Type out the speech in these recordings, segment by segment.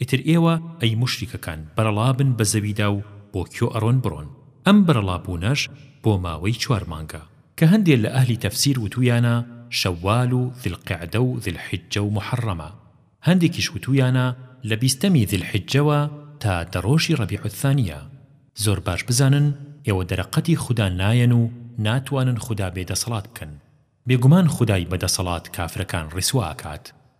ئیتر ئێوە ئەی موشریکەکان بەرەڵا بن بە زەویدا و بۆ کۆ ئەڕۆن بڕۆن ئەم بەرەڵا بوونەش بۆ ماوەی چوار مانگە کە هەندێ لە ئەهلی تەفسیر وتوویانە شەوال و ذی القعدە و ذی الحجە و محەڕەمە هەندێکیش وتوویانە لە بیستەمی ذی الحجەوە تا دە ڕۆژی ڕەبیع الثانیە زۆر باش بزانن ئێوە دەرەقەتی خودا نایەن و ناتوانن خودا بێ دەسەڵات بکەن بێگومان خودای بە دەسەڵات کافرەکان ڕیسوا ئەکات.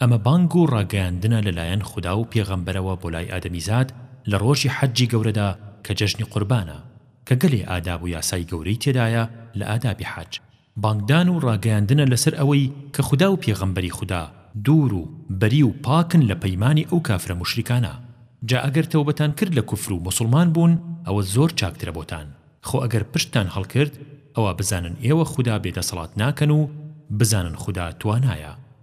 ئەمە بانگ و ڕاگەیاندنە لەلایەن خودا و پێغەمبەرەوە بۆ لای ئادەمیزاد لە ڕۆژی حەجی گەورەدا کە جەژنی قوربانە کە گەلێ ئاداب و یاسای گەورەی تێدایە لە ئادابی حەج بانگدان و ڕاگەیاندنە لەسەر ئەوەی کە خودا و پێغەمبەری خودا دوور و بەری و پاکن لە پەیمانی ئەو کافرە موشریکانە جا ئەگەر تەوبەتان کرد لە کوفر و موسڵمان بوون ئەوە زۆر چاکترە بۆتان خۆ ئەگەر پشتتان هەڵکرد ئەوا بزانن ئێوە خودا بێ دەسەڵات ناکەن و بزانن خودا توانایە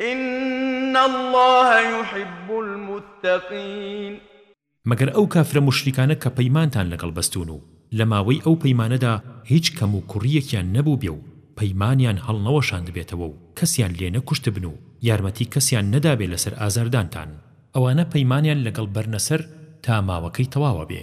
ان اللە یحب المتقین. مەگەر ئەو کافرە موشریکانە کە پەیمانتان لەگەڵ بەستوون و لە ماوەی ئەو پەیمانەدا هیچ کەم و کوڕییەکیان نەبووبێ و پەیمانیان هەڵنەوەشاندبێتەوە و کەسیان لێ نەکوشتبن و یارمەتی کەسیان نەدابێ لەسەر ئازاردانتان، ئەوانە پەیمانیان لەگەڵ بەرنە سەر تا ماوەکەی تەواوە بێ،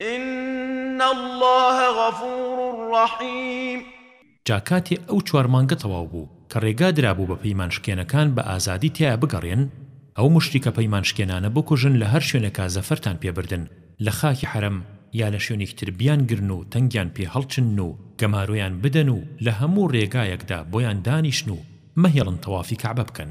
ان اللە غفور رحیم. جا کاتێ ئەو چوار مانگە تەواو بوو کە ڕێگا درابوو بە پەیمان شکێنەکان بە ئازادی تیا بگەڕێن، ئەو موشریکە پەیمان شکێنانە بکوژن لە هەر شوێنێکا زەفەرتان پێ بردن لە خاکی حەرەم یا لە شوێنێکی تر بیان گرن و تەنگیان پێ هەڵچنن و گەمارۆیان بدەن و لە هەموو ڕێگایەکدا بۆیان دانیشن و مەهێڵن تەوافی کەعبە بکەن.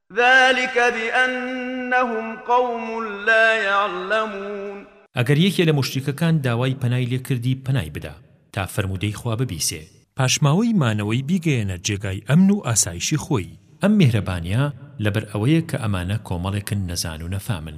ذلک بأنهم قوم لا یعلمون. ئەگەر یەکێ لە موشریکەکان داوای پەنای لێ کردی پەنای بدە تا فەرموودەی خوا ببیسێ. پاشماوەی مانەوەی بیگەیەنە جێگای ئەمن و ئاسایشی خۆی. ئەم میهرەبانیە لەبەر ئەوەیە کە ئەمانە کۆمەڵێکن نەزان و نەفامن.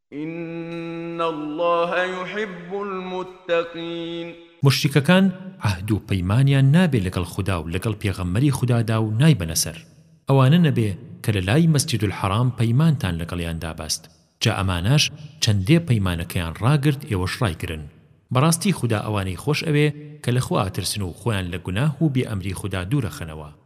ان اللە یحب المتقین. موشریکەکان عەهد و پەیمانیان نابێ لەگەڵ خودا و لەگەڵ پێغەمبەری خودادا و نایبەنە سەر ئەوانە نەبێ کە لە لای مسجد الحرام پەیمانتان لەگەڵیان دابەست جا ئەمانەش چەندێ پەیمانەکەیان ڕاگرت ئێوەش ڕایگرن بەڕاستی خودا ئەوانەی خۆش ئەوێ کە لە خوا ئەترسن و خۆیان لە گوناه و بێ ئەمری خودا دوورەخەنەوە.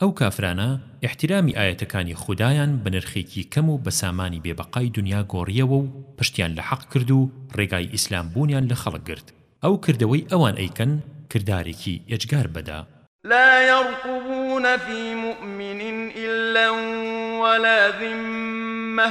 ئەو کافرانە ئیحتیرامی ئایەتەکانی خودایان بە نرخێکی کەم و بە سامانی بێ بەقای دونیا گۆڕییەوە و پشتیان لە حەق کرد و ڕێگای ئیسلام بوونیان لە خەڵک گرت. ئەو کردەوەی ئەوان ئەیکەن کردارێکی ئێجگار بەدە. لا یرقبون فی مۆمن الا ولا ذمە.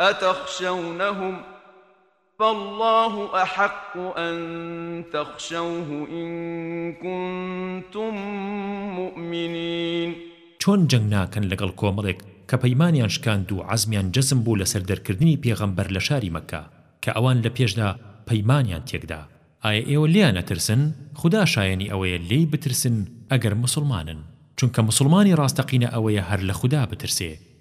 اتخشونهم فاللە احق ان تخشوه ان کنتم مؤمنین چۆن جەنگ ناکەن لەگەڵ کۆمەڵێک کە پەیمانیان شکاند و عەزمیان جەزم بوو لەسەر دەرکردنی پێغەمبەر لە شاری مەککە کە ئەوان لە پێشدا پەیمانیان تێکدا ئایا ئێوە لێیان ئەترسن خودا شایەنی ئەوەیە لێی بترسن ئەگەر موسڵمانن چونکە موسڵمانی ڕاستەقینە ئەوەیە هەر لە خودا بترسێ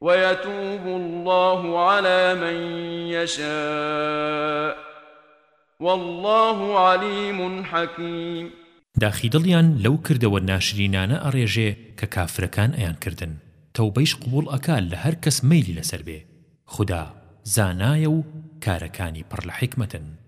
ویتوب اللە علی من یشاء واللە علیم حکیم. داخی دڵیان لەو کردەوە ناشرینانە ئەڕێژێ کە کافرەکان ئەیانکردن، تەوبەیش قبوڵ ئەکا لە هەر کەس مەیلی لەسەر بێ، خودا زانایە و کارەکانی پڕ لە حیکمەتن.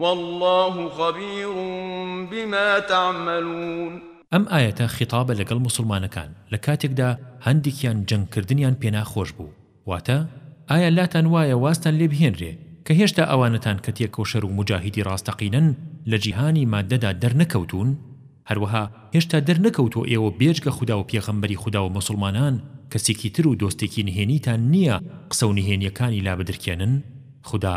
واللە خبیر بما تعملون ئەم ئایەتە خیتابە لەگەڵ موسڵمانەکان لە کاتێکدا هەندێکیان جەنگ کردنیان پێ ناخۆش بوو واتە، ئایا لاتان وایە وازتان لێ بهێنرێ کە هێشتا ئەوانەتان کە تێکۆشەر و موجاهیدی ڕاستەقینەن لە جیهانی ماددەدا دەرنەکەوتوون؟ هەروەها هێشتا دەرنەکەوتووە ئێوە بێجگە خودا و پێغەمبەری خودا و موسڵمانان کەسێکی تر و دۆستێکی نهێنیتان نییە قسە و نهێنییەکانی لابدرکێنن؟ خودا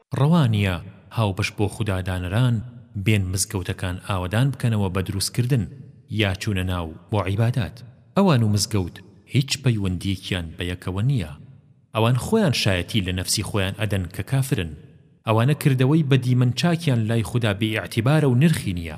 ڕەوا نیە هاوبەش بۆ خودا دانەران بێن مزگەوتەکان ئاوەدان بکەنەوە بە دروست کردن یا چونە ناو بۆ عیبادات ئەوان و مزگەوت هیچ پەیوەندیەکیان بە یەکەوە نیە ئەوان خۆیان شایەتی لە نەفسی خۆیان ئەدەن کە کافرن ئەوانە کردەوەی بە دیمەن چاکیان لای خودا بێ ئیعتیبارە و نرخی نیە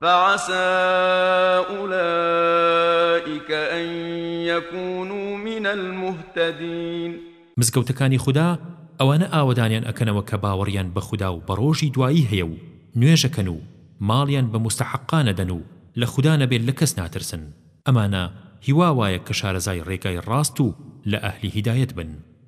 فعسا اولئک ان یکونوا من المهتدین. مزگەوتەکانی خودا ئەوانە ئاوەدانیان ئەکەنەوە کە باوەڕیان بە خودا و بە ڕۆژی دوایی هەیە و نوێژەکەن و ماڵیان بە موستەحەقان ئەدەن و لە خودا نەبێت لە کەس ناترسن ئەمانە هیوا وایە کە شارەزای ڕێگای ڕاست و لە ئەهلی هیدایەت بن.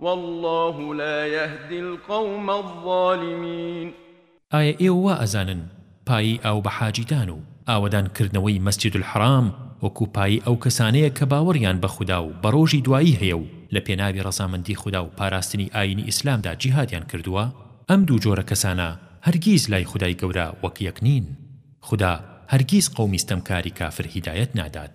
واللە لا یهدی القوم الظالمین. ئایا ئێوە وا ئەزانن پایەی ئاو بە حاجیدان و ئاوەدان کردنەوەی مەسجد الحرام وەکو پایەی ئەو کەسانەیە کە باوەڕیان بە خودا و بە ڕۆژی دوایی هەیە و لە پێناوی ڕەزامەندی خودا و پاراستنی ئاینی ئیسلامدا جیهادیان کردووە ئەم دوو جۆرە کەسانە هەرگیز لای خودای گەورە وەک یەک نین خودا هەرگیز قەومی ستەمکاری کافر هیدایەت نادات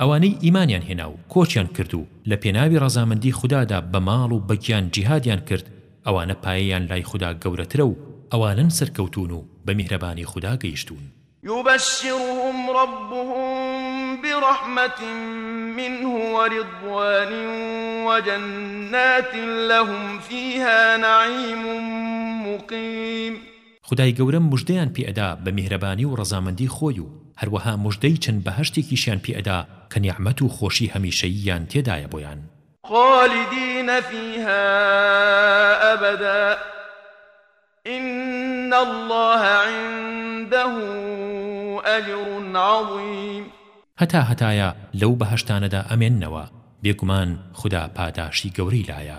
ئەوانەی ئیمانیان هێنا و کۆچیان کرد و لە پێناوی ڕەزامەندی خودادا بە ماڵ و بە گیان جیهادیان کرد، ئەوانە پایەیان لای خودا گەورەترە و ئەوانەن سەرکەوتوون و بە میهرەبانی خودا گەیشتوون. یبشرهم ربهم برحمة منه ورضوان وجنات لهم فیها نعیم مقیم. خودای گەورە مژدەیان پێ ئەدا بە میهرەبانی و ڕەزامەندی خۆی و هەروەها مژدەی چەند بەهەشتێکیشیان پێ ئەدا کە نیعمەت و خۆشی هەمیشەییان تێدایە بۆیان. خالدین فیها ابدا ان اللە عندە اجر عظیم. هەتا هەتایە لەو بەهەشتانەدا ئەمێننەوە، بێگومان خودا پاداشتی گەورەی لایە.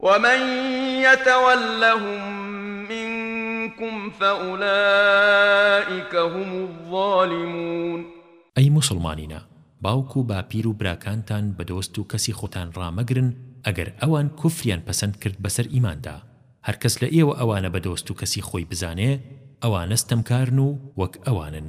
ومن یتولهم منکم فاولئک هم الظالمون. ئەی موسڵمانینە باوک و باپیر و براکانتان بە دۆست و کەسی خوتان ڕامەگرن ئەگەر ئەوان کوفریان پەسەند کرد بەسەر ئیماندا هەر کەس لە ئێوە ئەوانە بە دۆست و کەسی خۆی بزانێ ئەوانە ستەمکارن و وەک ئەوانن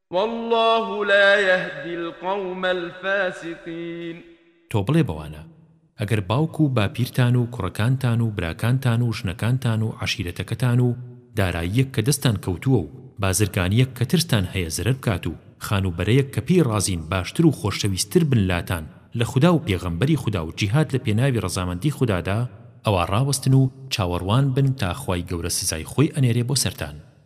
واللە لا یهدی القوم الفاسقین. تۆ بڵێ بەوانە، ئەگەر باوک و باپیرتان و کوڕەکانتان و براکانتان و ژنەکانتان و عەشیرەتەکەتان و داراییەک کە دەستتان کەوتووە و بازرگانییەک کە ترستان هەیە زەرەر بکات و خانووبەرەیەک کە پێی ڕازین باشتر و خۆشەویستتر بن لاتان لە خودا و پێغەمبەری خودا و جیهاد لە پێناوی ڕەزامەندی خودادا، ئەوا ڕاوەستن و چاوەڕوان بن تا خوای گەورە سزای خۆی ئەنێرێ بۆ سەرتان.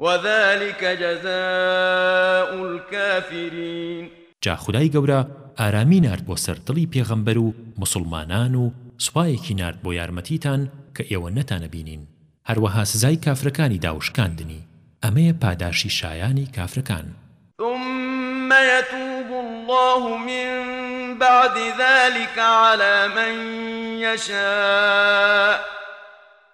وذلک جزاء الکافرین. جا خودای گەورە ئارامی نارد بۆ سەر دڵی پێغەمبەر و موسڵمانان و سوپایەکی نارد بۆ یارمەتیتان کە ئێوە نەتانەبینین هەروەها سزای کافرەکانی دا و شکاندنی، ئەمەیە پاداشتی شایانی کافرەکان. ثم یتوب اللە من بعد ذلک علی من یشاء.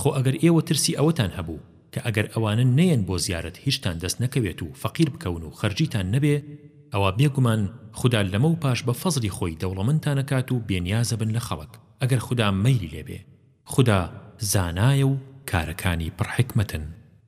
خۆ ئەگەر ئێوە ترسی ئەوەتان هەبوو کە ئەگەر ئەوانە نەیەن بۆ زیارەت هیچتان دەست نەکەوێت و فەقیر بکەون و خەرجیتان نەبێ ئەوا بێگومان خودا لەمە و پاش بە فەزڵی خۆی دەوڵەمەندتان ئەکات و بێنیازەبن لە خەڵک ئەگەر خودا مەیلی لێبێ خودا زانایە و کارەکانی پڕ حیکمەتن.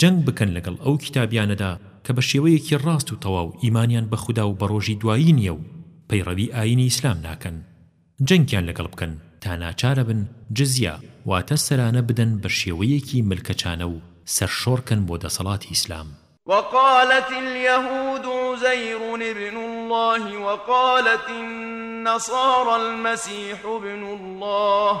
جەنگ بکەن لەگەڵ ئەو کیتابیانەدا کە بە شێوەیەکی ڕاست و تەواو ئیمانیان بە خودا و بە ڕۆژی دوایی نییە و پەیڕەوی ئایینی ئیسلام ناکەن جەنگیان لەگەڵ بکەن تا ناچارەبن جزیە واتە سەرانە بدەن بە شێوەیەکی ملکەچانە و سەرشۆڕ کەن بۆ دەسەڵاتی ئیسلام. وقالت اليهود عزیر ابن الله وقالت النصارى المسیح ابن الله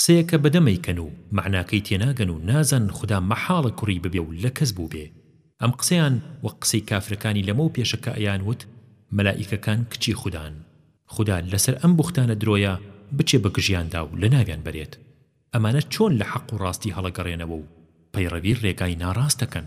قسەیەکە بە دەمەیکەن و مەعناکەی تێناگەن و نازانن خودا مەحاڵە کوڕی ببێ و لە کەس بووبێ. ئەم قسەیان وەک قسەی کافرەکانی لەمەو پێشە کە ئەیان وت مەلائیکەکان کچی خودان. خودا لەسەر ئەم بوختانە درۆیە بچێ بە گژیاندا و لە ناویان بەرێت. ئەمانە چۆن لە حەق و ڕاستی هەڵەگەڕێنەوە و پەیڕەوی ڕێگای ناڕاست دەکەن؟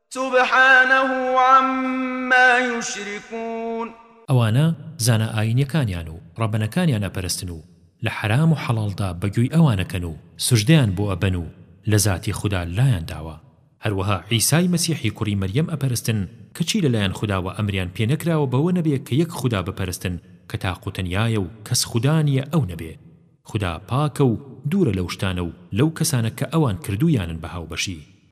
سبحانە عما یشرکون. ئەوانە زانا ئایینیەکانیان و ڕەبەنەکانیان ئەپەرستن و لە حەرام و حەڵاڵدا بە گوێی ئەوان ئەکەن و سوجدەیان بۆ ئەبەن و لە زاتی خودا لایان داوە هەروەها عیسای مەسیحی کوڕی مەریەم ئەپەرستن کە چی لە لایەن خوداوە ئەمریان پێ نەکراوە بەوە نەبێ کە یەک خودا بپەرستن کە تاق و تەنیایە و کەس خودا نیە ئەو نەبێ خودا پاکە و دوورە لەو شتانە و لەو کەسانە کە ئەوان کردوویانن بە هاوبەشی.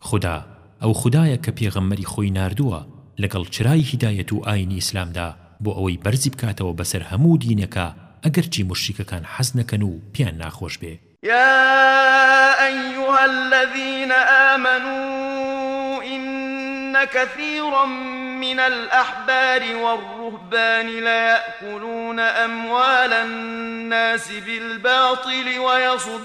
خودا، ئەو خودایە کە پێغەمبەری خۆی ناردووە لەگەڵ چرای هیدایەت و ئاینی ئیسلامدا بۆ ئەوەی بەرزی بکاتەوە بەسەر هەموو دینێکا ئەگەرچی موشریکەکان حەز نەکەن و پێیان ناخۆش بێ. یا ایها الذین آمنوا ان کثیرا من الاحبار والرهبان لیأکلون اموال الناس بالباطل ویصدون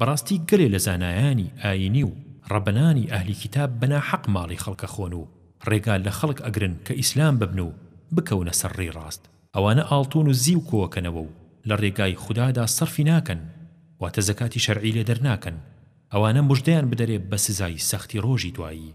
بەڕاستی گەلێ لە زانایانی ئایینی و ڕەبەنانی ئەهلی کیتاب بە ناحەق ماڵی خەڵک ئەخۆن و ڕێگا لە خەڵک ئەگرن کە ئیسلام ببن و بکەونە سەر ڕێی ڕاست ئەوانە ئاڵتوون و زیو کۆئەکەنەوە و لە ڕێگای خودادا سەرفی ناکەن واتە زەکاتی شەرعی لێ دەرناکەن ئەوانە مژدەیان بدەرێ بە سزای سەختی ڕۆژی دوایی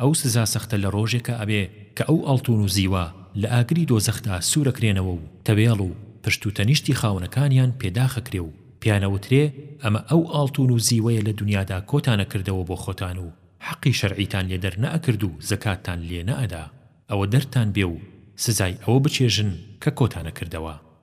ئەو سزا سەختە لە ڕۆژێکا ئەبێ کە ئەو ئەڵتوون و زیوە لە ئاگری دۆزەخدا سوورەکرێنەوە و تەوێڵ و پشت و تەنیشتی خاوەنەکانیان پێ داخەکرێ و پێیان ئەوترێ ئەمە ئەو ئاڵتوون و زیوەیە لە دونیادا کۆتان ئەکردەوە بۆ خۆتان و حەقی شەرعیتان لێ دەر نەئەکرد و زەکاتتان لێ نەئەدا ئەوە دەرتان بێ و سزای ئەوە بچێژن کە کۆتان ئەکردەوە.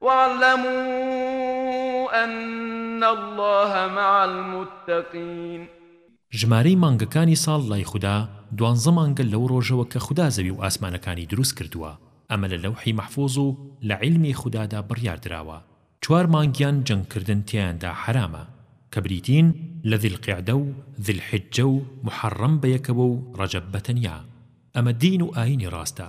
وَاعْلَمُوا أَنَّ اللَّهَ مَعَ الْمُتَّقِینَ. ژمارەی مانگەکانی ساڵ لای خودا دوانزە مانگە لەو ڕۆژەوە کە خودا زەوی و ئاسمانەکانی دروست کردووە ئەمە لە لەوحی مەحفوظ و لە عیلمی خودادا بڕیار دراوە چوار مانگیان جەنگ کردن تیایاندا حەرامە کە بریتین لە ذی القعدە و ذی الحجە و محەڕەم بەیەکەوە و ڕەجەب بەتەنیا ئەمە دین و ئاینی ڕاستە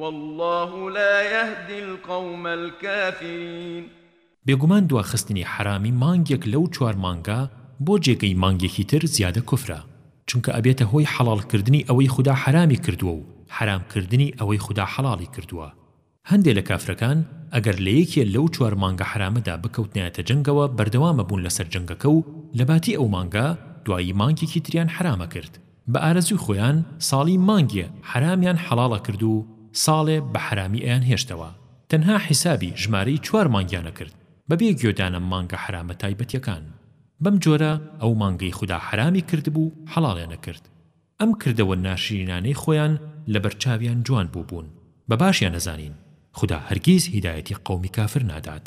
واللە لا یهدی القوم الکافرین بێگومان دواخستنی حەرامی مانگێک لەو چوار مانگە بۆ جێگەی مانگێکی تر زیادە کوفرە چونکە ئەبێتە هۆی حەڵاڵ کردنی ئەوەی خودا حەرامی کردووە و حەرام کردنی ئەوەی خودا حەڵاڵی کردووە هەندێ لە کافرەکان ئەگەر لە یەکێ لەو چوار مانگە حەرامەدا بکەوتنایەتە جەنگەوە بەردەوامەبوون لەسەر جەنگەکە و لەباتی ئەو مانگە دوایی مانگێکی تریان حەرامە کرد بە ئارەزوی خۆیان ساڵی مانگێ حەرامیان حەڵاڵە کردو ساڵێ بە حەرامی ئەیان هێشتەوە تەنها حیسابی ژمارەی چوار مانگیانە کرد بەبێ گوێ دانە مانگە حەرامە تایبەتیەکان بەم جۆرە ئەو مانگەی خودا حەرامی کردبوو حەڵاڵیانە کرد ئەم کردەوە ناشرینانەی خۆیان لەبەر چاویان جوان بوبون بە باشیان ئەزانین خودا هەرگیز هیدایەتی قەومی کافر نادات.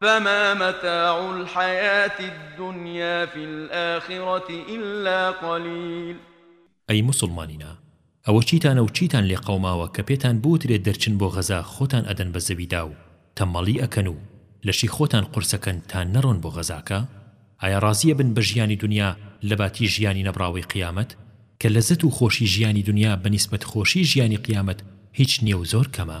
فما متاع الحیاة الدنیا فی الآخرة الا قلیل. ئەی موسڵمانینە ئەوە چیتانە و چیتان لێ قەوماوە کە پێتان بوترێ دەرچن بۆ غەزا خۆتان ئەدەن بە زەویدا و تەمەڵی ئەکەن و لەشی خۆتان قورسەکەن تا نەڕۆن بۆ غەزاکە ئایا ڕازیەبن بە ژیانی دونیا لەباتی ژیانی نەبڕاوەی قیامەت کە لەزەت و خۆشی ژیانی دونیا بەنیسبەت خۆشی ژیانی قیامەت هیچ نیە و زۆر کەمە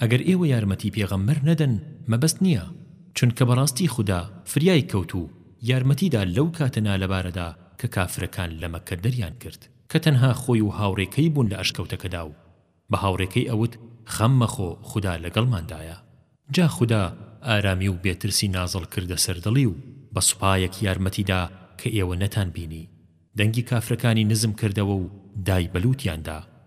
ئەگەر ئێوە یارمەتی پێغەمبەر نەدەن مەبەست نیە چونکە بەڕاستی خودا فریای کەوت و یارمەتی دا لەو کاتە نالەبارەدا کە کافرەکان لە مەککە دەریان کرد کە تەنها خۆی و هاوڕێکەی بوون لە ئەشکەوتەکەدا و بە هاوڕێکەی ئەوت خەم مەخۆ خودا لەگەڵماندایە جا خودا ئارامی و بێترسی نازڵ کردە سەر دڵی و بە سوپایەک یارمەتی دا کە ئێوە نەتان بینی دەنگی کافرەکانی نزم کردەوە و دای بە لوتیاندا.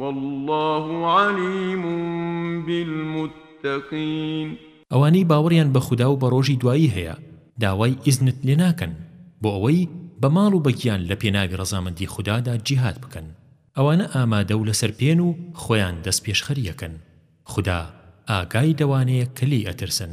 واللە علیم بالمتقین. ئەوانەی باوەڕیان بە خودا و بە ڕۆژی دوایی هەیە داوای ئیزنت لێ ناکەن بۆ ئەوەی بە ماڵ و بە گیان لە پێناوی ڕەزامەندی خودادا جیهاد بکەن ئەوانە ئامادە و لەسەر پێن و خۆیان دەستپێشخەریەکەن خودا ئاگای لەوانەیە کە لێی ئەترسن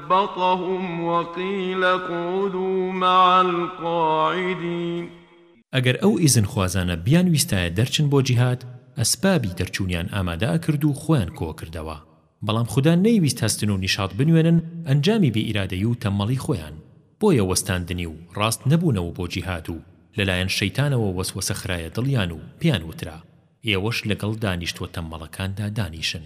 بطهم وقیل اقعدوا مع القاعدین. ئەگەر ئەو ئیزنخوازانە بیانویستایە دەرچن بۆ جیهاد، ئەسبابی دەرچوونیان ئامادە ئەکرد و خۆیان کۆئەکردەوە، بەڵام خودا نەیویست هەستن و نیشاط بنوێنن ئەنجامی بێ ئیرادەیی و تەممەڵی خۆیان بۆیە وەستاندنی و ڕاست نەبوونەوە بۆ جیهاد و لەلایەن شەیتانەوە وەسوەسە خرایە دڵیان و پێیان وترا ئێوەش لەگەڵ دانیشتوە تەممەڵەکاندا دانیشن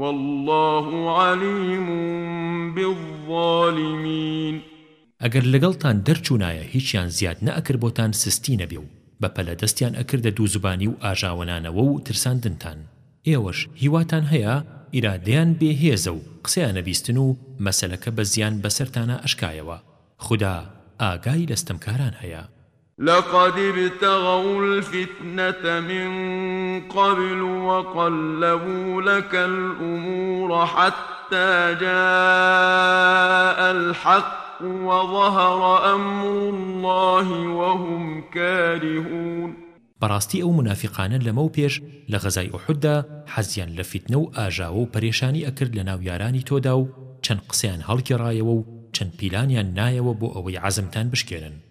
واللە علیم بالظالمین. ئەگەر لەگەڵتان دەرچونایە هیچیان زیاد نەئەکرد بۆتان سستی نەبێ و بەپەلە دەستیان ئەکردە دووزبانی و ئاژاوەنانەوە و ترساندنتان ئێوەش هیواتان هەیە ئیرادەیان بێ هێزە و قسەیان ئەبیستن و مەسەلەکە بە زیان بەسەرتانا ئەشکایەوە خودا ئاگای لە ستەمکاران هەیە. لقد ابتغوا الفتنة من قبل وقلبوا لك الأمور حتى جاء الحق وظهر أمر الله وهم كارهون بەڕاستی ئەو مونافیقانە لەمەو پێش لە غەزای ئوحوددا حەزیان لە فیتنە و ئاژاوە و پەرێشانی ئەکرد لەناو یارانی تۆدا و چەند قسەیان هەڵگێڕایەوە و چەند پیلانیان نایەوە بۆ ئەوەی عەزمتان بشکێنن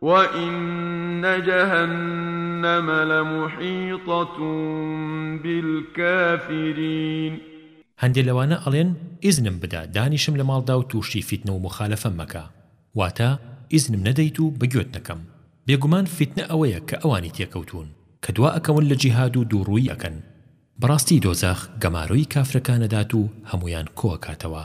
وَإِنَّ جَهَنَّمَ لَمُحِیطَةٌ بِالْکَافِرِینَ. هەندێ لەوانە ئەڵێن، ئیزنم بدە دانیشم لە ماڵدا و تووشی فیتنە و موخالەفەم مەکە، واتە، ئیزنم نەدەیت و بە گوێت نەکەم، بێگومان فیتنە ئەوەیە کە ئەوانی تێکەوتوون، کە دوا ئەکەون لە جیهاد و دووڕوویی ئەکەن، بەڕاستی دۆزەخ گەمارۆی کافرەکان ئەدات و هەموویان کۆ ئەکاتەوە،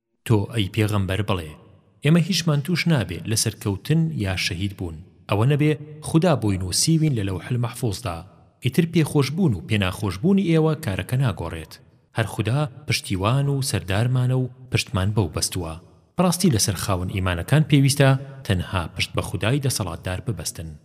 تۆ ئەی پێغەمبەر بڵێ، ئێمە هیچمان تووش نابێ لە سەرکەوتن یا شەهید بوون، ئەوە نەبێ خودا بۆی نووسیوین لە لەوح المحفوظدا، ئیتر پێخۆشبوون و پێناخۆشبوونی ئێوە کارەکە ناگۆڕێت، هەر خودا پشتیوان و سەردارمانە و پشتمان بەو بەستووە، بەڕاستی لەسەر خاوەن ئیمانەکان پێویستە تەنها پشت بە خودای دەسەڵاتدار ببەستن.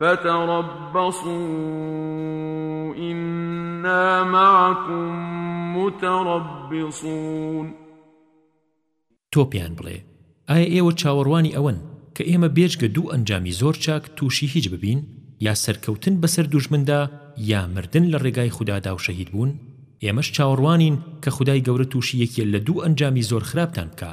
فتربصوا إنا معكم متربصون تۆ پێیان بڵێ ئایا ئێوە چاوەڕوانی ئەوەن کە ئێمە بێجگە دوو ئەنجامی زۆر چاک تووشی هیچ ببین یا سەرکەوتن بەسەر دوژمندا یا مردن لە ڕێگای خودادا و شەهید بوون ئێمەش چاوەڕوانین کە خودای گەورە تووشی یەکێ لە دوو ئەنجامی زۆر خراپتان بکا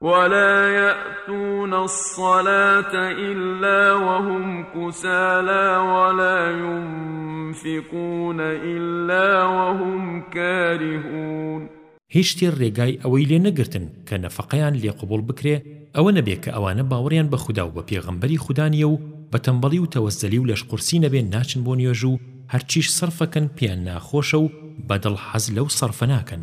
ولا یأتون الصلاة إلا وهم کسالا ولا ينفقون إلا وهم کارهون هیچ شتێ ڕێگای ئەوەی لێ نەگرتن کە نەفەقەیان لێ قبوڵ بکرێ ئەوە نەبێ کە ئەوانە باوەڕیان بە خودا و بە پێغەمبەری خودا نیە و بە تەمبەڵی و تەوەزەلی و لەشقورسی نەبێ ناچن بۆ نوێژ و هەرچیش سەرفەکەن پێیان ناخۆشە و بە دڵ حەز لەو سەرفە ناکەن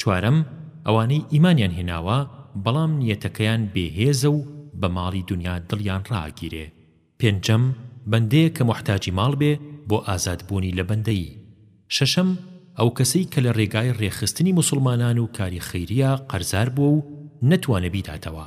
چوارەم، ئەوانەی ئیمانیان هێناوە بەڵام نیەتەکەیان بێ هێزە و بە ماڵی دونیا دڵیان ڕائەگیرێ. پێنجەم، بەندەیەک کە موحتاجی ماڵ بێ بۆ ئازاد بوونی لە بەندەیی. شەشەم، ئەو کەسەی کە لە ڕێگای ڕێکخستنی موسوڵمانان و کاری خەیریە قەرزار بووە و نەتوانێ بیداتەوە.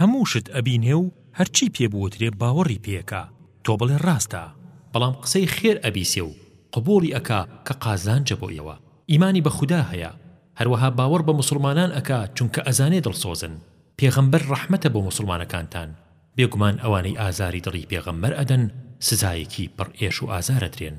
هەموو شت ئەبینێ و هەرچی پێ بوترێ باوەڕی پێکا تۆ بڵێ ڕاستە، بەڵام قسەی خێر ئەبیسێ و قبوڵی ئەکا کە قازانجە بۆ ئێوە، ئیمانی بە خودا هەیە، هەروەها باوەڕ بە موسڵمانان ئەکا چونکە ئەزانێ دڵسۆزن، پێغەمبەر ڕەحمەتە بۆ موسڵمانەکانتان، بێگومان ئەوانەی ئازاری دڵی پێغەمبەر ئەدەن سزایەکی پڕ ئێش و ئازار ئەدرێن.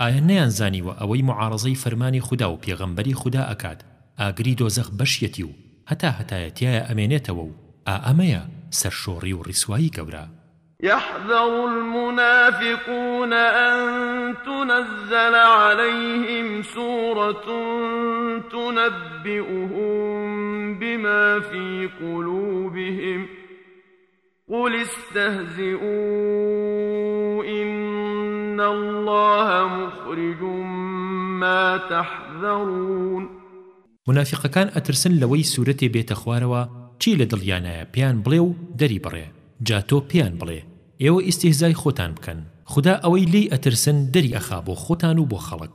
ئایا نەیانزانیوە ئەوەی معارەزەی فەرمانی خودا و پێغەمبەری خودا ئەکات ئاگری دۆزەخ بەشیەتی و هەتا هەتایە تیایا ئەمێنێتەوە و ئا ئەمەیە سەرشۆڕی و ڕیسوایی گەورە. یحذر المنافقون ان تنزل علیهم سورة تنبیهم بما فی قلوبهم قل استهزئوا إن الله مخرج ما تحذرون مونافیقەکان ئەترسن لەوەی سورەتێ بێتە خوارەوە چی لە دڵیانایە پێیان بڵێ و دەری بڕێ جا تۆ پێیان بڵێ ئێوە ئیستیهزای خۆتان بکەن خودا ئەوەی لێی ئەترسن دەری ئەخا بۆ خۆتان و بۆ خەڵک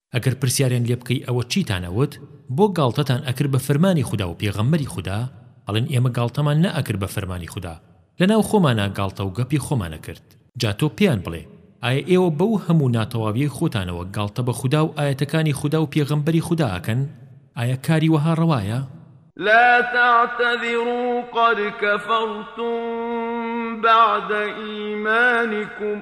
ئەگەر پرسیاریان لێ بکەی ئەوە چیتان ئەوت بۆ گاڵتەتان ئەکرد بە فەرمانی خودا و پێغەمبەری خودا ئەڵێن ئێمە گاڵتەمان نە ئەکرد بە فەرمانی خودا لەناو خۆمانا گاڵتە و گەپی خۆمان ئەکرد جا تۆ پێیان بڵێ ئایا ئێوە بەو هەموو ناتەواویەی خۆتانەوە گاڵتە بە خودا و ئایەتەکانی خودا و پێغەمبەری خودا ئەکەن ئایا کاری وەها ڕەوایە؟ لا تعتذروا قد كفرتم بعد إيمانكم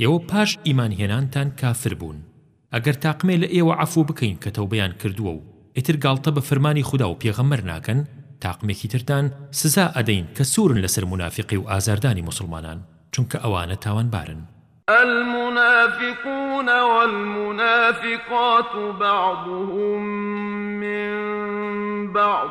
ئێوە پاش ئیمان هێنانتان کافر بوون ئەگەر تاقمێ لە ئێوە عەفو بکەین کە تەوبەیان کردووە و ئیتر گاڵتە بە فەرمانی خودا و پێغەمبەر ناکەن تاقمێکی ترتان سزا ئەدەین کە سوورن لەسەر مونافیقی و ئازاردانی موسڵمانان چونکە ئەوانە تاوانبارن. المنافقون والمنافقات بعضهم من بعض،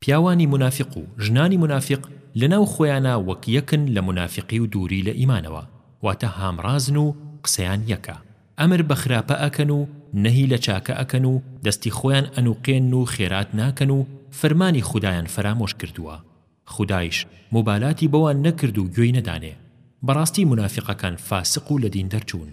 پیاوانی مونافیق و ژنانی مونافیق لەناو خۆیانا وەک یەکن لە مونافیقی و دووری لە ئیمانەوە واتە هامڕازن و قسەیان یەکە ئەمر بە خراپە ئەکەن و نەهی لە چاکە ئەکەن و دەستی خۆیان ئەنوقێنن و خێرات ناکەن و فەرمانی خودایان فەرامۆش کردووە خودایش موبالاتی بەوان نەکرد و گوێی نەدانێ بەڕاستی مونافیقەکان فاسق و لە دین دەرچوون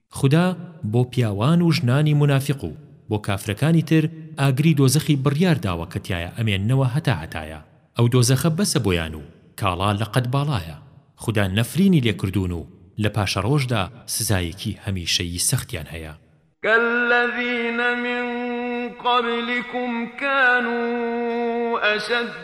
خودا بۆ پیاوان و ژنانی مونافیق و بۆ کافرەکانی تر ئاگری دۆزەخی بڕیار داوە کە تیایا ئەمێننەوە هەتا هەتایە ئەو دۆزەخە بەسە بۆیان و کاڵا لە قەد باڵایە خودا نەفرینی لێ کردوون و لە پاشەڕۆژدا سزایەکی هەمیشەیی سەختیان هەیە. کالذین من قبلکم کانوا اشد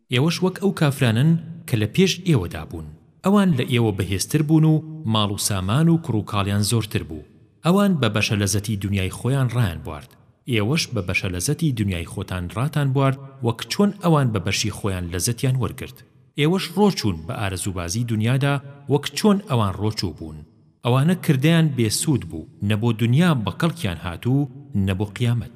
ئێوەش وەک ئەو کافرانەن کە لە پێش ئێوەدا بوون، ئەوان لە ئێوە بەهێزتر بوون و ماڵ و سامان و کوڕوکاڵیان زۆرتر بوو، ئەوان بە بەشەلەزەتی دونیای خۆیان ڕایانبوارد، ئێوەش بە بەشەلەزەتی دونیای خۆتان ڕاتانبوارد وەک چۆن ئەوان بە بەشی خۆیان لەزەتیان وەرگرت، ئێوەش ڕۆچوون بە ئارەزووبازی دونیادا وەک چۆن ئەوان ڕۆچوو بوون، ئەوانە کردەیان بێ سوود بوو نە بۆ دونیا بەکەڵکیان هات و نە بۆ قیامەت.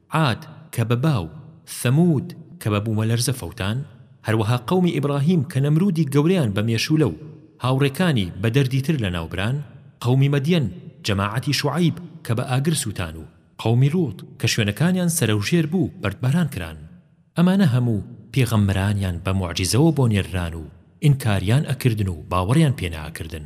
عاد کە بە با و ثەموود کە بە بوومەلەرزە فەوتان، هەروەها قەومی ئیبڕاهیم کە نەمروودی گەورەیان بە مێشوولە و هاوڕێکانی بە دەردی تر لەناو بران، قەومی مەدیەن، جەماعەتی شوعەیب کە بە ئاگر سووتان و قەومی ڵوط کە شوێنەکانیان سەرەوژێر بوو بەردباران کران. ئەمانە هەموو پێغەمبەرانیان بە موعجیزەوە بۆ نێرران و ئینکاریان ئەکردن و باوەڕیان پێ نەئەکردن.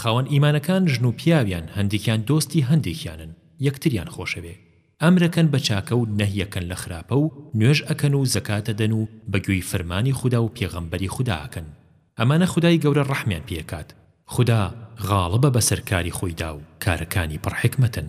خاوەن ئیمانەکان ژن و پیاویان هەندێکیان دۆستی هەندێکیانن یەکتریان خۆشەوێ ئەمرەکەن بە چاکە و نەهیەکەن لە خراپە و نوێژ ئەکەن و زەکات ئەدەن و بە گوێی فەرمانی خودا و پێغەمبەری خودا ئەکەن ئەمانە خودای گەورە ڕەحمیان پێ ئەکات خودا غاڵبە بەسەر کاری خۆیدا و کارەکانی پڕ حیکمەتن.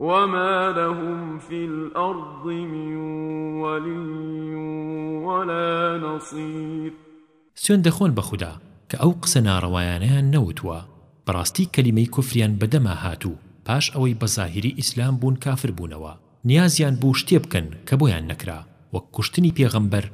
وما لهم في الأرض من ولي ولا نصير سوێن دەخۆن بە خودا کە ئەو قسە ناڕەوایانەیان نەوتووە، بەڕاستی کەلیمەی کوفریان بەدەما هات و پاش ئەوەی بە زاهیری ئیسلام بوون کافر بوونەوە، نیازیان بوو شتێ بکەن کە بۆیان نەکرا، وەک کوشتنی پێغەمبەر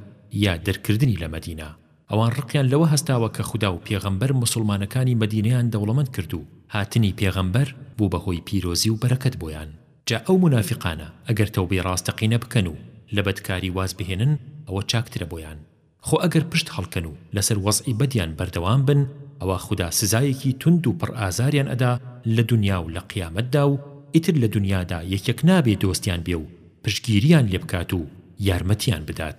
یا دەرکردنی لە مەدینە. ئەوان ڕقیان لەوە هەستاوە کە خودا و پێغەمبەر موسوڵمانەکانی مەدینەیان دەوڵەمەند کرد و هاتنی پێغەمبەر بوو بە هۆی پیرۆزی و بەرەکەت بۆیان، جا ئەو مونافیقانە ئەگەر تەوبەی ڕاستەقینە بکەن و لە بەدکاری واز بهێنن ئەوە چاکترە بۆیان، خۆ ئەگەر پشت هەڵکەن و لەسەر وەزعی بەدیان بەردەوام بن ئەوا خودا سزایەکی توند و پڕ ئازاریان ئەدا لە دونیا و لە قیامەتدا و ئیتر لە دونیادا یەکێک نابێ دۆستیان بێ و پشتگیریان لێ بکات و یارمەتیان بدات.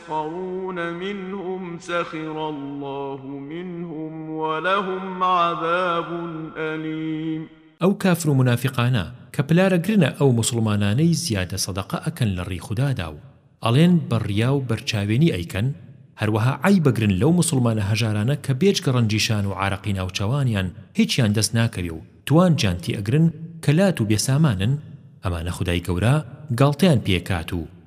وَيَسْخَرُونَ مِنْهُمْ سَخِرَ اللَّهُ مِنْهُمْ وَلَهُمْ عَذَابٌ أَلِیمٌ. ئەو کافرو مونافیقانە کە پلارەگرنە ئەو موسڵمانانەی زیادە سەدەقە ئەکەن لە ڕی خودادا و ئەڵێن بە ڕیا و بەرچاوێنی ئەیکەن هەروەها عەی بەگرن لەو موسڵمانە هەژارانە کە بێجگە ڕەنجی شان و عارەقی ناوچەوانیان هیچیان دەست ناکەوێ و توانجیان تێ ئەگرن کە لات و بێسامانن ئەمانە خودای گەورە گاڵتەیان پێ کات و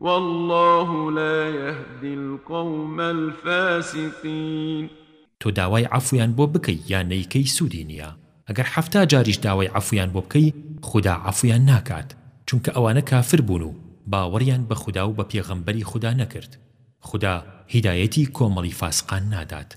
واللە لا یهدی القوم الفاسقین تۆ داوای عەفویان بۆ بکەی یا نەیکەی سودی نیە ئەگەر حەفتا جاریش داوای عەفویان بۆ بکەی خودا عەفویان ناکات چونکە ئەوانە کافر بوون و باوەڕیان بە خودا و بە پێغەمبەری خودا نەکرد خودا هیدایەتی کۆمەڵی فاسقان نادات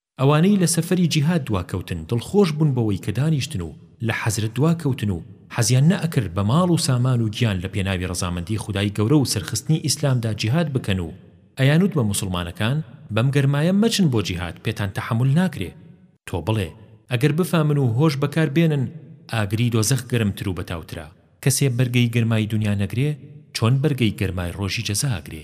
ئەوانەی لە سەفەری جیهاد دواکەوتن دڵخۆش بوون بەوەی کە دانیشتن و لە حەزرت دواکەوتن و حەزیان نەئەکرد بە ماڵ و سامان و گیان لە پێناوی ڕەزامەندی خودای گەورە و سەرخستنی ئیسلامدا جیهاد بکەن و ئەیانوت بە موسڵمانەکان بەم گەرمایە مەچن بۆ جیهاد پێتان تەحەمول ناکرێ تۆ بڵێ ئەگەر بفامن و هۆش بەکار بێنن ئاگری دۆزەخ گەرمتر و بەتاوترە. کەسێ بەرگەی گەرمای دونیا نەگرێ چۆن بەرگەی گەرمای ڕۆژی جەزا ئەگرێ؟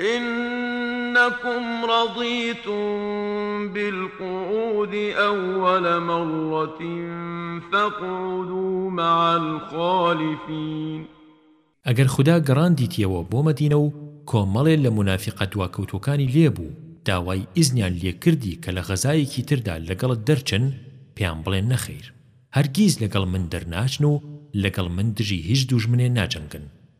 انکم رضیتم بالقعود اول مرة فاقعدوا مع الخالفین ئەگەر خودا گەڕاندیتیەوە بۆ مەدینە و کۆمەڵێ لە مونافیقە دواکەوتووەکانی لێ بوو داوای ئیزنیان لێ کردی کە لە غەزایەکی تردا لەگەڵت دەرچن پێیان بڵێ نەخەیر هەرگیز لەگەڵ من دەرناچن و لەگەڵ من دژی هیچ دوژمنێ ناجەنگن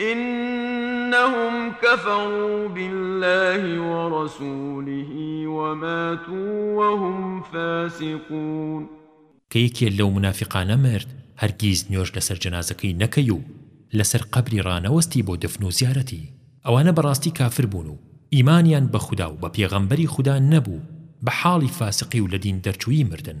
انهم کفروا بالله ورسوله وماتوا وهم فاسقون کە یەکێ لەو مونافیقانە مرد هەرگیز نوێژ لەسەر جەنازەکەی نەکەی و لەسەر قەبری ڕانەوەستی بۆ دفن و زیارەتی ئەوانە بەڕاستی کافر بوون و ئیمانیان بە خودا و بە پێغەمبەری خودا نەبوو بە حاڵی فاسقی و لە دین دەرچوویی مردن.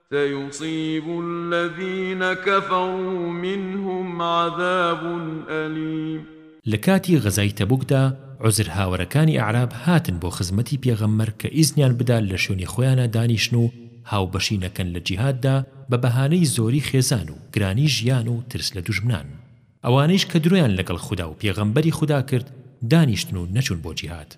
سیصیب الذین کفروا منهم عذاب الیم. لە کاتی غەزای تەبوکدا عوزر هاوەرەکانی ئەعراب هاتن بۆ خزمەتی پێغەمبەر کە ئیزنیان بدا لە شوێنی خۆیانا دانیشن و هاوبەشی نەکەن لە جیهاددا بە بەهانەی زۆری خێزان و گرانی ژیان و ترس لە دوژمنان ئەوانەیش کە درۆیان لەگەڵ خودا و پێغەمبەری خودا کرد دانیشتن و نەچون بۆ جیهاد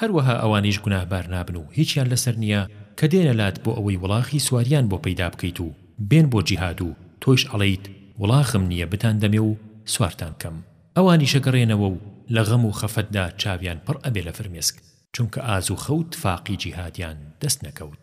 هەروەها ئەوانیش گوناهبار نابن و هیچیان لەسەر نییە کە دێنە لات بۆ ئەوەی وڵاخی سواریان بۆ پەیدا بکەیت و بێن بۆ جیهاد و تۆیش ئەڵێیت وڵاخم نییە بتاندەمێ و سوارتان بکەم ئەوانیش ئەگەڕێنەوە و لە غەم و خەفەتدا چاویان پڕ ئەبێ لە فرمێسک چونکە ئازوو خەوت فاقی جیهادیان دەست نەکەوت.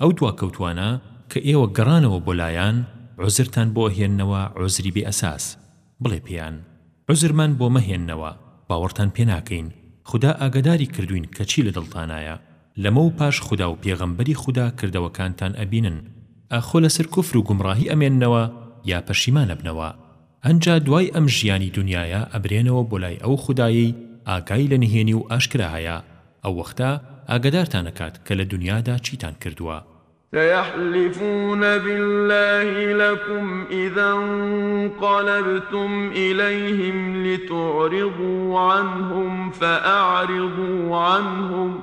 ئەو دواکەوتوانە کە ئێوە گەڕانەوە بۆ لایان عوزرتان بۆ ئەهێننەوە عوزری بێ ئەساس بڵێ پێیان عوزرمان بۆ مەهێننەوە باوەڕتان پێ ناکەین خودا ئاگاداری کردووین کە چی لە دڵتانایە لەمە و پاش خودا و پێغەمبەری خودا کردەوەکانتان ئەبینن ئاخۆ لەسەر کوفر و گومڕاهی ئەمێننەوە یا پەشیمان ئەبنەوە. ئەنجا دوای ئەم ژیانی دونیایە ئەبرێنەوە بۆ لای ئەو خودایەی ئاگای لە نهێنی و ئاشکرا هەیە، ئەو وەختە ئاگەدارتان ئەکات کە لە دونیادا چیتان کردووە. سيحلفون بالله لكم إذا انقلبتم إليهم لتعرضوا عنهم فأعرضوا عنهم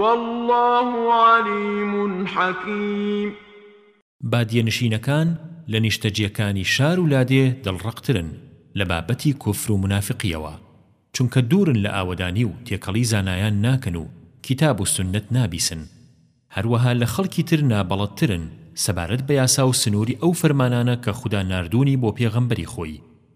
واللە علیم حکیم. بادیەنشینەکان لە نیشتەجێکانی شار و لادێ دڵڕەقترن لە بابەتی کوفر و مونافقیەوە، چونکە دوورن لە ئاوەدانی و تێکەڵی زانایان ناکەن و کیتاب و سوننەت نابیسن، هەروەها لە خەڵکی تر نابەڵەدترن سەبارەت بە یاسا و سنووری ئەو فەرمانانە کە خودا ناردوونی بۆ پێغەمبەری خۆی،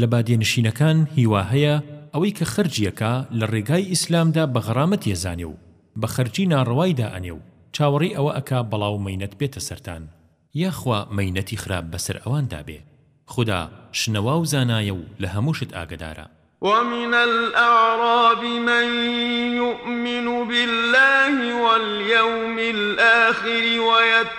لە بادیەنشینەکان هیوا هەیە ئەوەی کە خەرجی ئەکا لە ڕێگای ئیسلامدا بە غەرامەت یەزانێ و بە خەرجی ناڕەوای دا ئەنێ و چاوەڕێی ئەوە ئەکا بەڵاو مەینەت بێتە سەرتان یاخوا مەینەتی خراپ بەسەر ئەوان دابێ خودا شنەوا و زانایە و لە هەموو شت ئاگەدارە. ومن الأعراب من یومن باللە والیوم الآخر ویتقی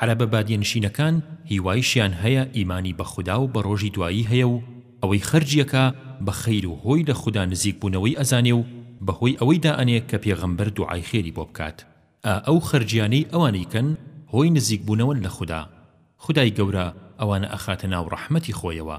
عەرەبە بادیە نشینەکان هیوایشیان هەیە ئیمانی بە خودا و بە ڕۆژی دوایی هەیە و ئەوەی خەرجی ئەکا بە خەیر و هۆی لە خودا نزیک بوونەوەی ئەزانێ و بە هۆی ئەوەی دائەنێ کە پێغەمبەر دوعای خێری بۆ بکات ئا ئەو خەرجیانەی ئەوانەی کەن هۆی نزیک بوونەوەن لە خودا خودای گەورە ئەوانە ئەخاتە ناو ڕەحمەتی خۆیەوە.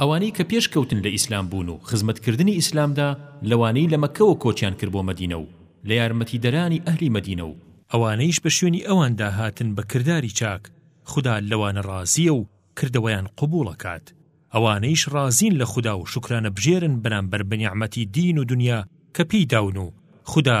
ئەوانەی کە پێش کەوتن لە ئیسلام بوون و خزمەت کردنی ئیسلامدا لەوانەی لە مەککەوە کۆچیان کرد بۆ مەدینە و لە یارمەتی دەرانی ئەهلی مەدینە و ئەوانەیش بە شوێنی ئەواندا هاتن بە کرداری چاک خودا لەوانە ڕازیە و کردەوەیان قبوڵ ئەکات ئەوانەیش ڕازین لە خودا و شوکرانە بژێرن بەرامبەر بە نیعمەتی دین و دونیا کە پێی داون و خودا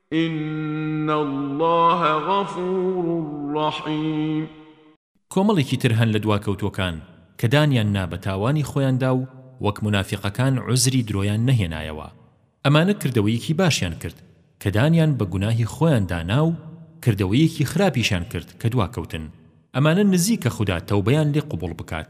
ان اللە غفور رحیم. کۆمەڵێکی تر هەن لە دواکەوتووەکان کە دانیان نا بە تاوانی خۆیاندا و وەک مونافیقەکان عوزری درۆیان نەهێنایەوە ئەمانە کردەوەیەکی باشیان کرد کە دانیان بە گوناهی خۆیاندا نا و کردەوەیەکی خراپیشیان کرد کە دواکەوتن ئەمانە نزیکە خودا تەوبەیان لێ قبوڵ بکات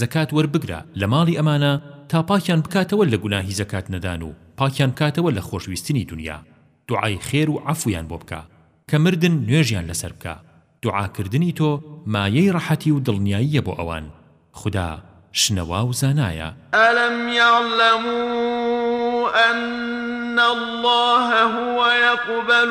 زەکات وەربگرە لە ماڵی ئەمانە تا پاکیان بکاتەوە لە گوناهی زەکات نەدان و پاکیان بکاتەوە لە خۆشویستنی دونیا دوعای خێر و عەفویان بۆ بکە کە مردن نوێژیان لەسەر بکە دوعا کردنی تۆ مایەی ڕەحەتی و دڵنیاییە بۆ ئەوان خودا شنەوا و زانایە. الم یعلموا ان اللە هو یقبل.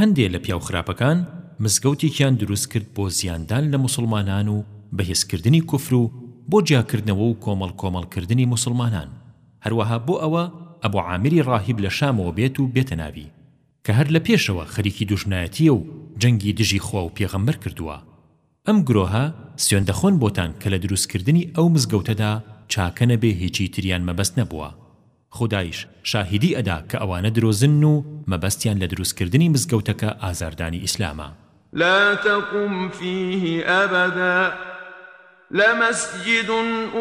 هەندێ لە پیاو خراپەکان مزگەوتێکیان دروست کرد بۆ زیاندان لە موسڵمانان و بەهێز کردنی کوفر و بۆ جیاکردنەوە و کۆمەڵ کۆمەڵ کردنی موسڵمانان هەروەها بۆ ئەوە ئەبو عامری ڕاهیب لە شامەوە بێت و بێتە ناوی کە هەر لە پێشەوە خەریکی دوژمنایەتیە و جەنگی دژی خوا و پێغەمبەر کردووە. ئەم گرۆهە سوێندەخۆن بۆتان کە لە دروستکردنی ئەو مزگەوتەدا چاکە نەبێ هیچی تریان مەبەست نەبووە خودایش شاهیدی ئەدا کە ئەوانە درۆزنن و مەبەستیان لە دروستکردنی مزگەوتەکە ئازاردانی ئیسلامە. لا تقم فیه ابدا لمسجد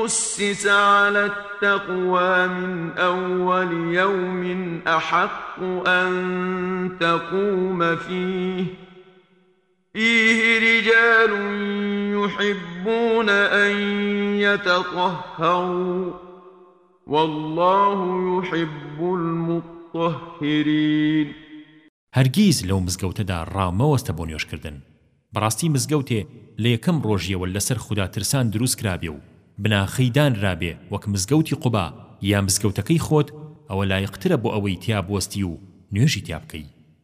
اسس علی التقوی من اول یوم احق ان تقوم فیه فیه رجال یحبون ان یتطهروا واللە یحب المطهرین هەرگیز لەو مزگەوتەدا ڕا مەوەستە بۆ نوێژکردن بەڕاستی مزگەوتێ لە یەکەم ڕۆژیەوە لەسەر خودا ترسان دروست کرابێ و بناخەی دانرابێ وەک مزگەوتی قوبا یا مزگەوتەکەی خۆت ئەوە لایقترە بۆ ئەوەی تیا بوەستی و نوێژی تیا بکەی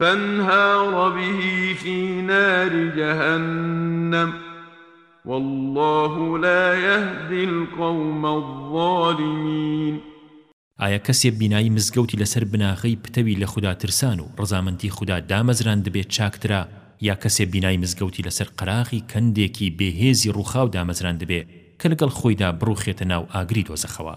فانهار به فی نار جهنم واللە لا یهدی القوم الظالمین ئایا کەسێ بینایی مزگەوتی لەسەر بناغەی پتەوی لە خودا ترسان و ڕەزامەندی خودا دامەزراندبێ چاکترە یا کەسێ بینای مزگەوتی لەسەر قەراغی کەندێکی بێ هێزی ڕووخاو دامەزراندبێ کە لەگەڵ خۆیدا بڕووخێتە ناو ئاگری دۆزەخەوە؟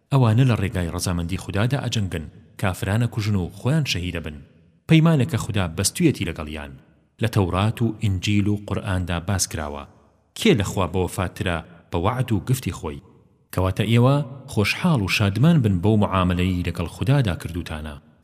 ئەوانە لە ڕێگای ڕەزامەندی خودادا ئەجەنگن، کافران ئەکوژن و خۆیان شەهید ئەبن، پەیمانێکە خودا بەستویەتی لەگەڵیان، لە تەورات و ئینجیل و قورئاندا باس کراوە، کێ لە خوا بەوەفاترە بە وەعد و گفتی خۆی؟ کەواتە ئێوە خۆشحاڵ و شادمان بن بەو معامەلەیەی لەگەڵ خودادا کردووتانە،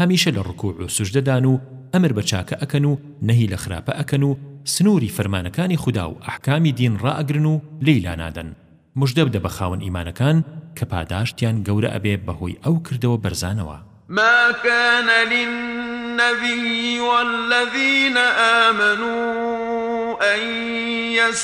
هەمیشە لە ڕکوع و سوجدەدان و ئەمر بە چاکە ئەکەن و نەهی لە خراپە ئەکەن و سنووری فەرمانەکانی خودا و ئەحکامی دین ڕائەگرن و لێی لانادەن، مژدە بدە بە خاوەن ئیمانەکان کە پاداشتیان گەورە ئەبێ بەهۆی ئەو کردەوە بەرزانەوە. ما كان للنبي والذين آمنوا أن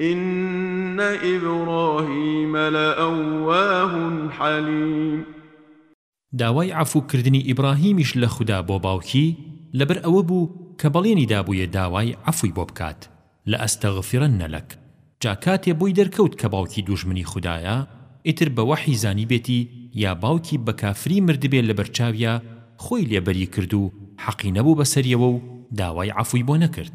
ان ابراهیم لأواه حلیم. داوای عەفوو کردنی ئیبڕاهیمیش لە خودا بۆ باوکی لەبەر ئەوە بوو کە بەڵێنی دابوویە داوای عەفوی بۆ بکات، لەئەستەغفیرەنە لەک، جا کاتێ بۆی دەرکەوت کە باوکی دوژمنی خودایە ئیتر بە وەحی زانیبێتی یا باوکی بە کافری مردبێ لەبەر چاویا خۆی لێ بەری کرد و حەقی نەبوو بەسەریەوە و داوای عەفوی بۆ نەکرد،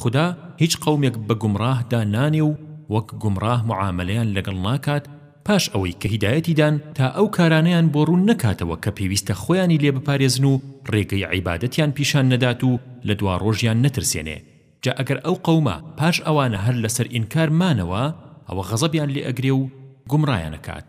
خودا هیچ قەومێک بە گومڕاه دا نانێ و وەک گومڕاه معامەلەیان لەگەڵ ناکات پاش ئەوەی کە هیدایەتی دان تا ئەو کارانەیان بۆ ڕوون نەکاتەوە کە پێویستە خۆیانی لێ بپارێزن و ڕێگەی عیبادەتیان پیشان نەدات و لە دواڕۆژیان نەترسێنێ جا ئەگەر ئەو قەومە پاش ئەوانە هەر لەسەر ئینکار مانەوە ئەوە غەزەبیان لێ ئەگرێ و گومڕایان ئەکات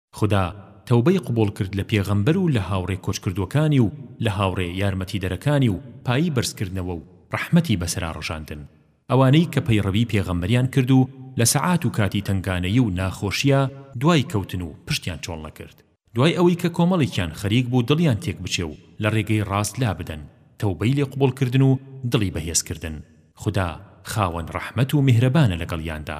خودا تەوبەی قبوڵ کرد لە پێغەمبەر و لە هاوڕێ کۆچکردووەکانی و لە هاوڕێ یارمەتیدەرەکانی و پایی بەرزکردنەوە و ڕەحمەتی بەسەرا ڕژاندن ئەوانەی کە پەیڕەوی پێغەمبەریان کرد و لە سەعات و کاتی تەنگانەیی و ناخۆشیا دوای کەوتن و پشتیان چۆڵ نەکرد دوای ئەوەی کە کۆمەڵێکیان خەریک بوو دڵیان تێک بچێ و لە ڕێگەی ڕاست لابدەن تەوبەی لێ قبوڵ کردن و دڵی بەهێز کردن خودا خاوەن ڕەحمەت و میهرەبانە لەگەڵیاندا.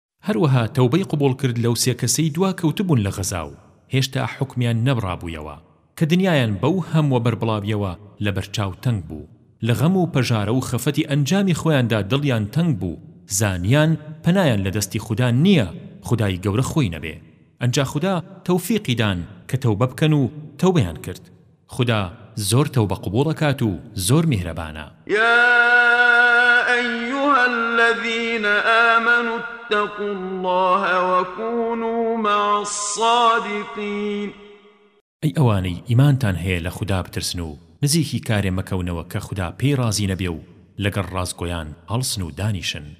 هەروەها تەوبەی قبوڵ کرد لەو سێ کەسەی دوا کەوتبوون لە غەزا و هێشتا حوکمیان نەبڕابوویەوە کە دنیایان بەو هەمووە بەربڵاویەوە لەبەرچاو تەنگ بوو لە غەم و پەژارە و خەفەتی ئەنجامی خۆیاندا دڵیان تەنگ بوو زانیان پەنایان لە دەستی خودا نییە خودای گەورە خۆی نەبێ ئەنجا خودا تەوفیقی دان کە تەوبە بکەن و تەوبەیان کرد. خودا زۆر تەوبە قبوڵ ئەکات و زۆر میهرەبانە. یا ایها الذین آمنوا اتقوا الله وکونوا مع الصادقین. ئەی ئەوانەی ئیمانتان هەیە لە خودا بترسن و نزیکی کارێ مەکەونەوە کە خودا پێی ڕازی نەبێ و لەگەڵ ڕاستگۆیان هەڵسن و دانیشن.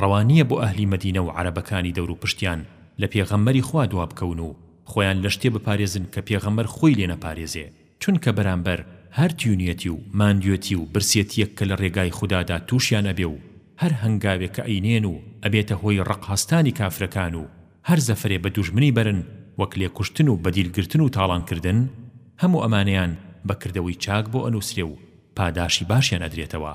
ڕەوا نییە بۆ ئەهلی مەدینە و عەرەبەکانی دەوروپشتیان لە پێغەمبەری خوا دوا بکەون و خۆیان لە شتێ بپارێزن کە پێغەمبەر خۆی لێ نەپارێزێ چونکە بەرامبەر هەر تیونیەتی و ماندوێتی و برسێتیەک کە لە ڕێگای خودادا توشیان ئەبێ و هەر هەنگاوێ کە ئەینێن و ئەبێتە هۆی ڕق هەستانی کافرەکان و هەر زەفرێ بە دوژمنی بەرن وەک لێ کوشتن و بەدیل گرتن و تاڵان کردن هەموو ئەمانەیان بە کردەوەی چاک بۆ ئەنوسرێ و پاداشی باشیان ئەدرێتەوە.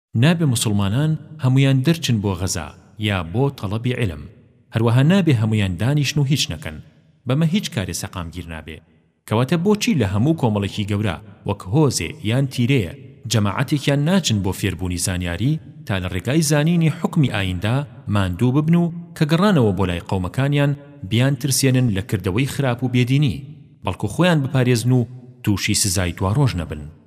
نابێ موسڵمانان هەموویان دەرچن بۆ غەزا یا بۆ تەڵەبی عیلم هەروەها نابێ هەموویان دانیشن و هیچ نەکەن بەمە هیچ کارێ سەقامگیر نابێ کەواتە بۆچی لە هەموو کۆمەڵێکی گەورە وەک هۆزێ یان تیرێ جەماعەتێکیان ناچن بۆ فێربوونی زانیاری تا لە ڕێگای زانینی حوکمی ئاییندا ماندوو ببن و کە گەڕانەوە بۆ لای قەومەکانیان بیان ترسێنن لە کردەوەی خراپ و بێدینی بەڵکو خۆیان بپارێزن و تووشی سزای دواڕۆژ نەبن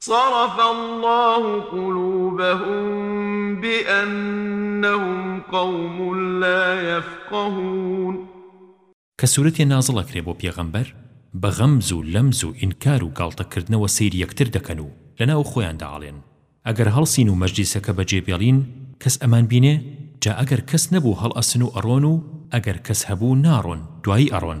صرف اللە قلوبهم بانهم قوم لا یفقهون کە سورەتێ نازڵ ئەکرێ بۆ پێغەمبەر بە غەمز و لەمز و ئینکار و گاڵتە کردنەوە سەیری یەکتر دەکەن و لە ناو خۆیاندا ئەڵێن ئەگەر هەڵسین و مەجلیسەکە بە جێ بێڵین کەس ئەمان بینێ؟ جا ئەگەر کەس نەبوو هەڵئەسن و ئەڕۆن و ئەگەر کەس هەبوو ناڕۆن دوایی ئەڕۆن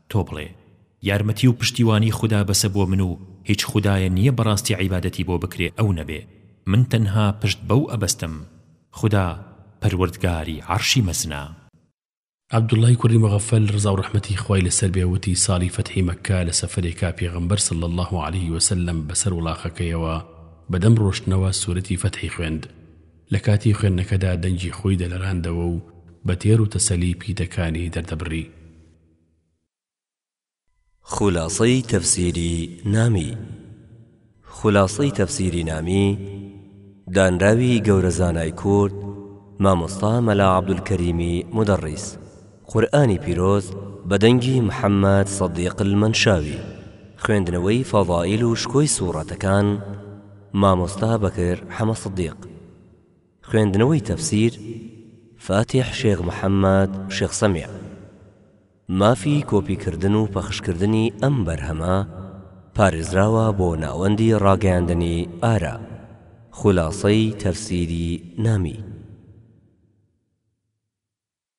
تۆ بڵێ، یارمەتی و پشتیوانی خودا بەسە بۆ من و هیچ خودایە نییە بەڕاستی عیبادەتی بۆ بکرێ ئەو نەبێ، من تەنها پشت بەو ئەبەستم، خودا، پەروەردگاری عەڕشی مەزنە. عەبدوڵڵای کوڕی موغەفەل ڕەزا و ڕەحمەتی خوای لەسەر بێ وتی، ساڵی فەتحی مەککە لە سەفەرێکا پێغەمبەر صلی اللە علیە وسلم بەسەر وڵاخەکەیەوە بەدەم ڕۆشتنەوە سورەتی فەتحی خوێند لە کاتی خوێندنەکەدا دەنگی خۆی دەلەراندەوە و بە تێر و تەسەلی پیتەکانی دەردەبڕی خولاسەی تەفسیری نامی، خولاسەی تەفسیری نامی، دانراوی گەورە زانای کورد مامۆستا مەلا عەبدولکەریمی مودەڕیس، قورئانی پیرۆز بە دەنگی محمد صدیق المنشاوی، خوێندنەوەی فەضائیل و شکۆی سوڕەتەکان، مامۆستا بەکر حەمە صدیق. خوێندنەوەی تەفسیر فاتیح شێخ محەممەد شێخ سەمیع. مافی کۆپی کردن و پەخش کردنی ئەم بەرهەمە پارێزراوە بۆ ناوەندی ڕاگەیاندنی ئارا خولاسەی تەفسیری نامی.